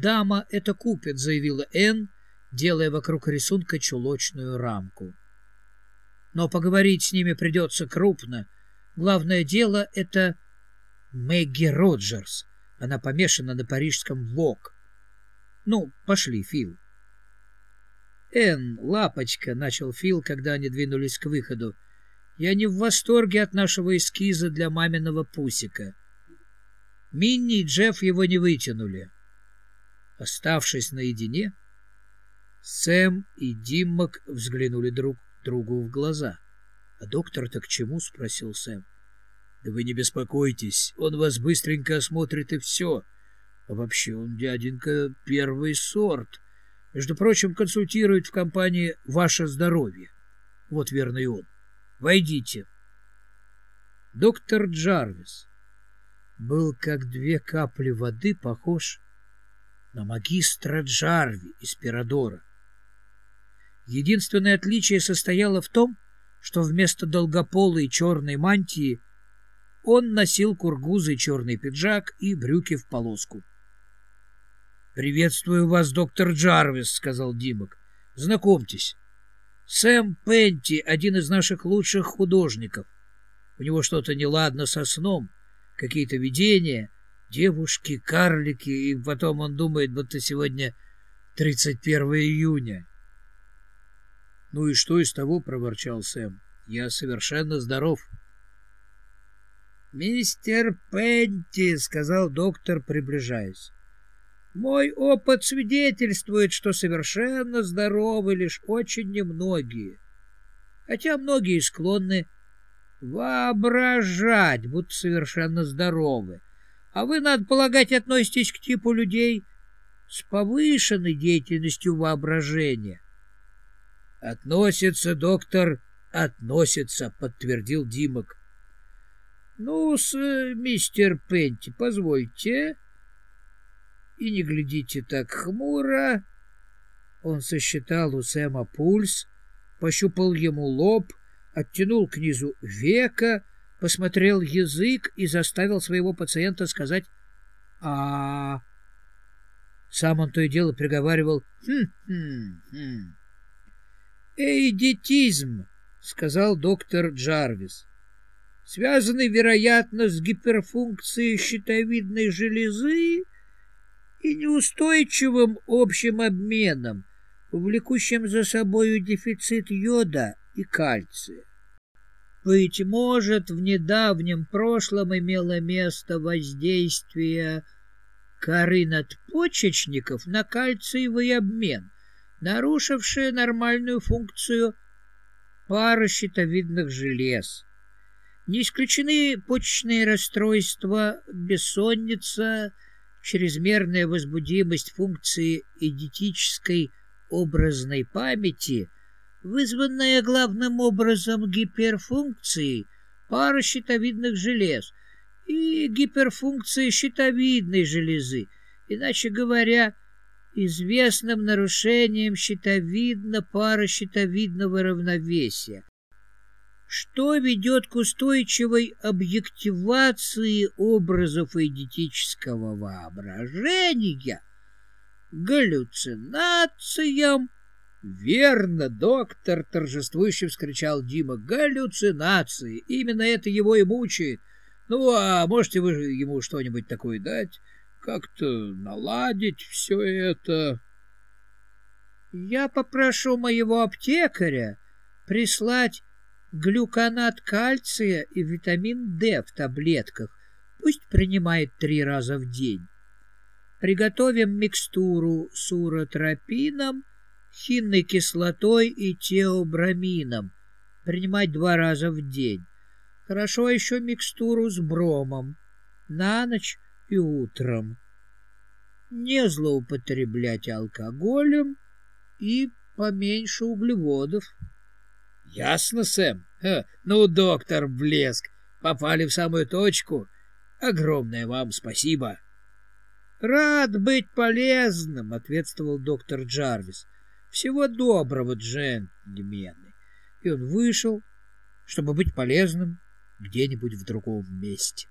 «Дама это купит», — заявила Энн, делая вокруг рисунка чулочную рамку. «Но поговорить с ними придется крупно. Главное дело — это Мэгги Роджерс. Она помешана на парижском «Вок». Ну, пошли, Фил. «Энн, лапочка», — начал Фил, когда они двинулись к выходу, — «я не в восторге от нашего эскиза для маминого пусика». Минни и Джефф его не вытянули. Оставшись наедине, Сэм и Диммак взглянули друг другу в глаза. — А доктор-то к чему? — спросил Сэм. — Да вы не беспокойтесь, он вас быстренько осмотрит и все. А вообще он, дяденька, первый сорт. Между прочим, консультирует в компании «Ваше здоровье». Вот верно и он. Войдите. Доктор Джарвис был как две капли воды похож на магистра Джарви из Пирадора. Единственное отличие состояло в том, что вместо долгополой черной мантии он носил кургузый черный пиджак и брюки в полоску. «Приветствую вас, доктор Джарвис», — сказал Димок. «Знакомьтесь, Сэм Пенти, один из наших лучших художников. У него что-то неладно со сном, какие-то видения, девушки, карлики, и потом он думает, будто сегодня 31 июня. — Ну и что из того, — проворчал Сэм, — я совершенно здоров. — Мистер Пенти, — сказал доктор, приближаясь, — мой опыт свидетельствует, что совершенно здоровы лишь очень немногие, хотя многие склонны воображать, будто совершенно здоровы. А вы, надо полагать, относитесь к типу людей с повышенной деятельностью воображения. — Относится, доктор, относится, — подтвердил Димок. — Ну-с, мистер Пенти, позвольте. И не глядите так хмуро. Он сосчитал у Сэма пульс, пощупал ему лоб — оттянул к низу века, посмотрел язык и заставил своего пациента сказать а, Сам он то и дело приговаривал «хм-хм-хм». «Эйдетизм», — сказал доктор Джарвис, связанный, вероятно, с гиперфункцией щитовидной железы и неустойчивым общим обменом, влекущим за собою дефицит йода и кальция. Быть может, в недавнем прошлом имело место воздействие коры надпочечников на кальциевый обмен, нарушившее нормальную функцию пары щитовидных желез. Не исключены почечные расстройства, бессонница, чрезмерная возбудимость функции идентической образной памяти вызванная главным образом гиперфункцией паращитовидных желез и гиперфункцией щитовидной железы, иначе говоря, известным нарушением щитовидно-паращитовидного равновесия, что ведет к устойчивой объективации образов эдетического воображения, галлюцинациям, «Верно, доктор!» — торжествующе вскричал Дима. «Галлюцинации! Именно это его и мучает. Ну, а можете вы ему что-нибудь такое дать? Как-то наладить все это?» «Я попрошу моего аптекаря прислать глюконат кальция и витамин D в таблетках. Пусть принимает три раза в день. Приготовим микстуру с уротропином, хинной кислотой и теобрамином, принимать два раза в день. Хорошо еще микстуру с бромом, на ночь и утром. Не злоупотреблять алкоголем и поменьше углеводов. — Ясно, Сэм. Ха, ну, доктор, блеск. Попали в самую точку. Огромное вам спасибо. — Рад быть полезным, — ответствовал доктор Джарвис. Всего доброго, джентльмены. И он вышел, чтобы быть полезным где-нибудь в другом месте.